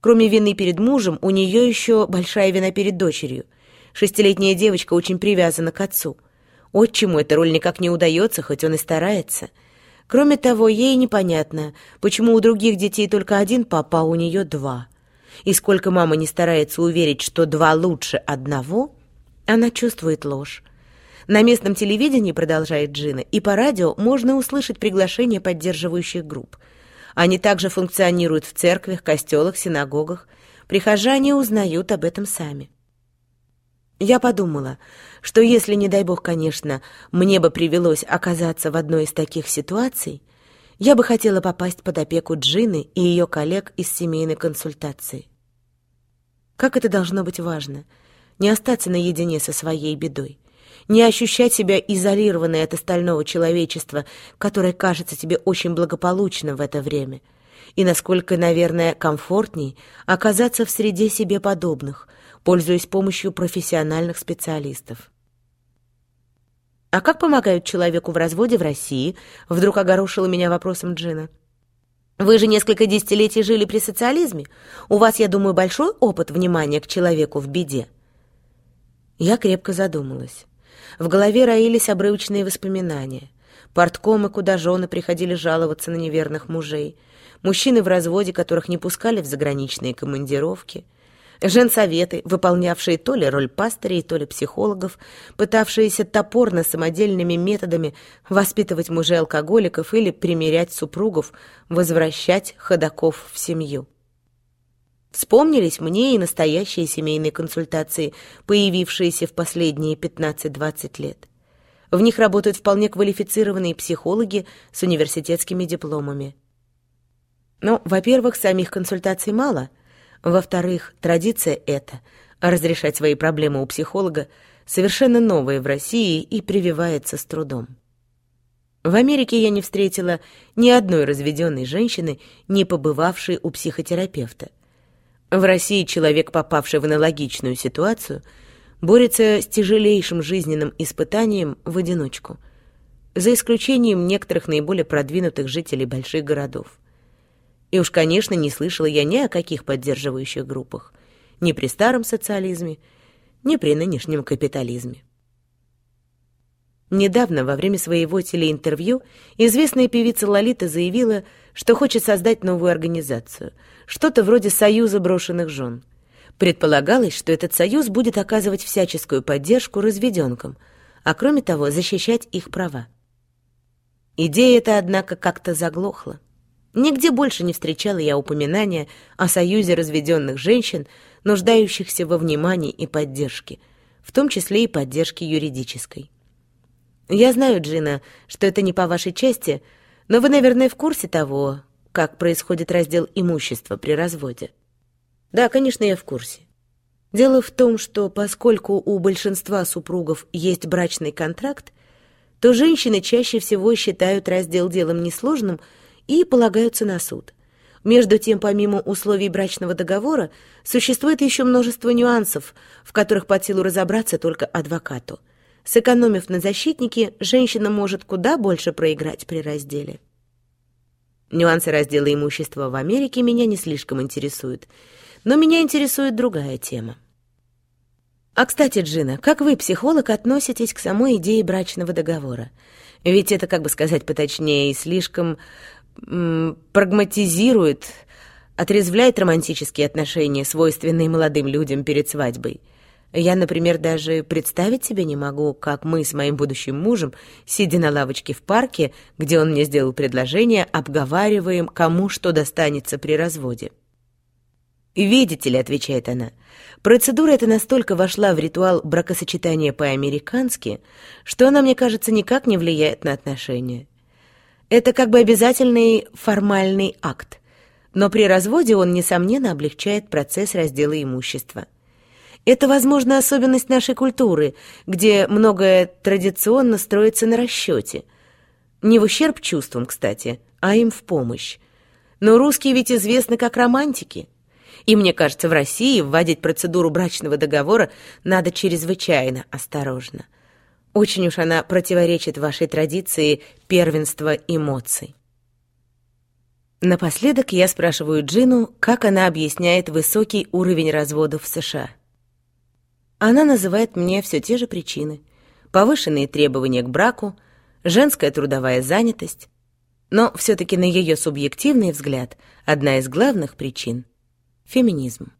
Кроме вины перед мужем, у нее еще большая вина перед дочерью. Шестилетняя девочка очень привязана к отцу. Отчиму эта роль никак не удается, хоть он и старается. Кроме того, ей непонятно, почему у других детей только один папа, а у нее два. И сколько мама не старается уверить, что два лучше одного, она чувствует ложь. На местном телевидении, продолжает Джина, и по радио можно услышать приглашение поддерживающих групп – они также функционируют в церквях, костелах, синагогах. Прихожане узнают об этом сами. Я подумала, что если, не дай бог, конечно, мне бы привелось оказаться в одной из таких ситуаций, я бы хотела попасть под опеку Джины и ее коллег из семейной консультации. Как это должно быть важно — не остаться наедине со своей бедой, не ощущать себя изолированной от остального человечества, которое кажется тебе очень благополучным в это время, и насколько, наверное, комфортней оказаться в среде себе подобных, пользуясь помощью профессиональных специалистов. «А как помогают человеку в разводе в России?» — вдруг огорошила меня вопросом Джина. «Вы же несколько десятилетий жили при социализме. У вас, я думаю, большой опыт внимания к человеку в беде». Я крепко задумалась. В голове роились обрывочные воспоминания. Порткомы, куда жены приходили жаловаться на неверных мужей. Мужчины в разводе, которых не пускали в заграничные командировки. Женсоветы, выполнявшие то ли роль пастырей, то ли психологов, пытавшиеся топорно самодельными методами воспитывать мужей-алкоголиков или примирять супругов, возвращать ходаков в семью. Вспомнились мне и настоящие семейные консультации, появившиеся в последние 15-20 лет. В них работают вполне квалифицированные психологи с университетскими дипломами. Но, во-первых, самих консультаций мало. Во-вторых, традиция эта — разрешать свои проблемы у психолога — совершенно новая в России и прививается с трудом. В Америке я не встретила ни одной разведенной женщины, не побывавшей у психотерапевта. В России человек, попавший в аналогичную ситуацию, борется с тяжелейшим жизненным испытанием в одиночку, за исключением некоторых наиболее продвинутых жителей больших городов. И уж, конечно, не слышала я ни о каких поддерживающих группах, ни при старом социализме, ни при нынешнем капитализме. Недавно, во время своего телеинтервью, известная певица Лолита заявила, что хочет создать новую организацию, что-то вроде «Союза брошенных жен». Предполагалось, что этот союз будет оказывать всяческую поддержку разведенкам, а кроме того защищать их права. Идея эта, однако, как-то заглохла. Нигде больше не встречала я упоминания о союзе разведенных женщин, нуждающихся во внимании и поддержке, в том числе и поддержке юридической. Я знаю, Джина, что это не по вашей части, но вы, наверное, в курсе того, как происходит раздел имущества при разводе. Да, конечно, я в курсе. Дело в том, что поскольку у большинства супругов есть брачный контракт, то женщины чаще всего считают раздел делом несложным и полагаются на суд. Между тем, помимо условий брачного договора, существует еще множество нюансов, в которых под силу разобраться только адвокату. Сэкономив на защитнике, женщина может куда больше проиграть при разделе. Нюансы раздела имущества в Америке меня не слишком интересуют, но меня интересует другая тема. А, кстати, Джина, как вы, психолог, относитесь к самой идее брачного договора? Ведь это, как бы сказать поточнее, слишком прагматизирует, отрезвляет романтические отношения, свойственные молодым людям перед свадьбой – я, например, даже представить себе не могу, как мы с моим будущим мужем, сидя на лавочке в парке, где он мне сделал предложение, обговариваем, кому что достанется при разводе. «Видите ли», — отвечает она, — «процедура эта настолько вошла в ритуал бракосочетания по-американски, что она, мне кажется, никак не влияет на отношения. Это как бы обязательный формальный акт, но при разводе он, несомненно, облегчает процесс раздела имущества». Это, возможно, особенность нашей культуры, где многое традиционно строится на расчете. Не в ущерб чувствам, кстати, а им в помощь. Но русские ведь известны как романтики. И мне кажется, в России вводить процедуру брачного договора надо чрезвычайно осторожно. Очень уж она противоречит вашей традиции первенства эмоций. Напоследок я спрашиваю Джину, как она объясняет высокий уровень разводов в США. Она называет мне все те же причины. Повышенные требования к браку, женская трудовая занятость. Но все-таки на ее субъективный взгляд одна из главных причин — феминизм.